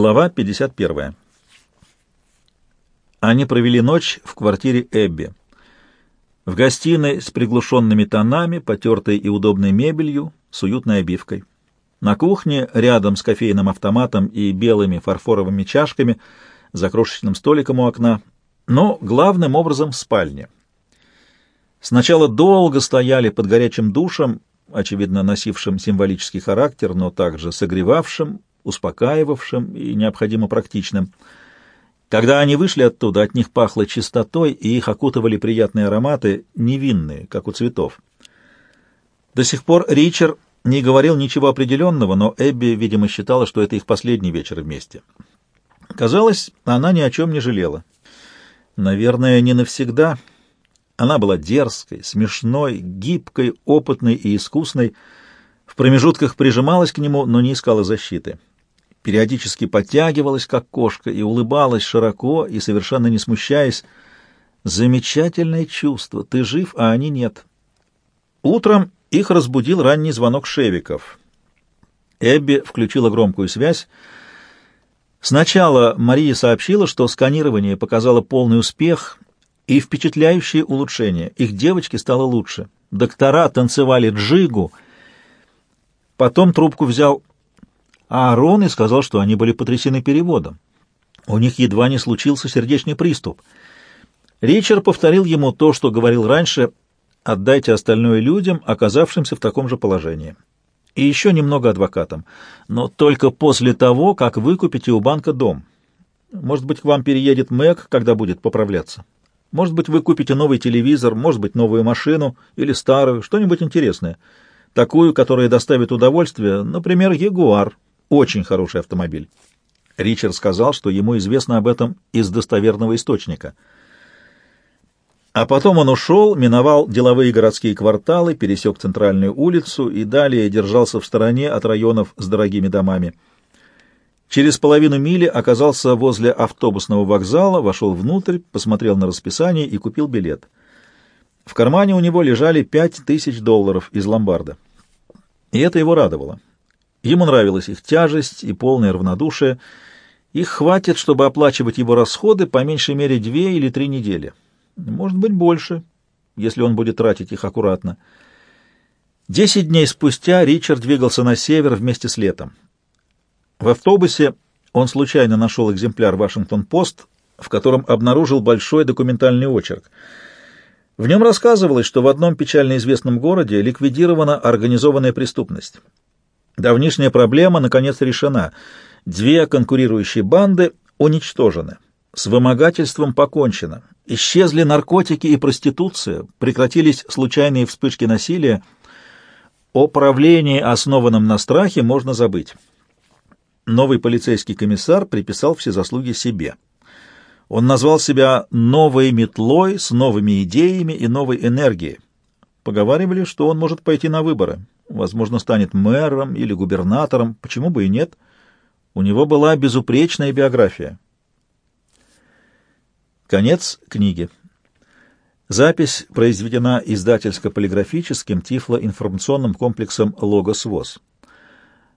Глава 51. Они провели ночь в квартире Эбби. В гостиной с приглушенными тонами, потертой и удобной мебелью, с уютной обивкой. На кухне, рядом с кофейным автоматом и белыми фарфоровыми чашками, за крошечным столиком у окна, но главным образом в спальне. Сначала долго стояли под горячим душем, очевидно носившим символический характер, но также согревавшим, успокаивавшим и необходимо практичным. Когда они вышли оттуда, от них пахло чистотой, и их окутывали приятные ароматы, невинные, как у цветов. До сих пор Ричард не говорил ничего определенного, но Эбби, видимо, считала, что это их последний вечер вместе. Казалось, она ни о чем не жалела. Наверное, не навсегда. Она была дерзкой, смешной, гибкой, опытной и искусной, в промежутках прижималась к нему, но не искала защиты периодически подтягивалась, как кошка, и улыбалась широко и совершенно не смущаясь. Замечательное чувство. Ты жив, а они нет. Утром их разбудил ранний звонок Шевиков. Эбби включила громкую связь. Сначала Мария сообщила, что сканирование показало полный успех и впечатляющее улучшение. Их девочке стало лучше. Доктора танцевали джигу. Потом трубку взял а Аарон и сказал, что они были потрясены переводом. У них едва не случился сердечный приступ. Ричард повторил ему то, что говорил раньше, «Отдайте остальное людям, оказавшимся в таком же положении». И еще немного адвокатам, но только после того, как вы купите у банка дом. Может быть, к вам переедет Мэг, когда будет поправляться. Может быть, вы купите новый телевизор, может быть, новую машину или старую, что-нибудь интересное. Такую, которая доставит удовольствие, например, Ягуар, очень хороший автомобиль. Ричард сказал, что ему известно об этом из достоверного источника. А потом он ушел, миновал деловые городские кварталы, пересек центральную улицу и далее держался в стороне от районов с дорогими домами. Через половину мили оказался возле автобусного вокзала, вошел внутрь, посмотрел на расписание и купил билет. В кармане у него лежали пять тысяч долларов из ломбарда. И это его радовало. Ему нравилась их тяжесть и полное равнодушие. Их хватит, чтобы оплачивать его расходы по меньшей мере две или три недели. Может быть, больше, если он будет тратить их аккуратно. Десять дней спустя Ричард двигался на север вместе с летом. В автобусе он случайно нашел экземпляр «Вашингтон-Пост», в котором обнаружил большой документальный очерк. В нем рассказывалось, что в одном печально известном городе ликвидирована организованная преступность. Давнишняя проблема, наконец, решена. Две конкурирующие банды уничтожены. С вымогательством покончено. Исчезли наркотики и проституция, прекратились случайные вспышки насилия. О правлении, основанном на страхе, можно забыть. Новый полицейский комиссар приписал все заслуги себе. Он назвал себя «новой метлой» с новыми идеями и новой энергией. Поговаривали, что он может пойти на выборы возможно, станет мэром или губернатором, почему бы и нет. У него была безупречная биография. Конец книги. Запись произведена издательско-полиграфическим тифлоинформационным комплексом «Логос ВОЗ».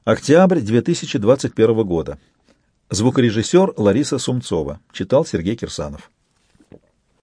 Октябрь 2021 года. Звукорежиссер Лариса Сумцова. Читал Сергей Кирсанов.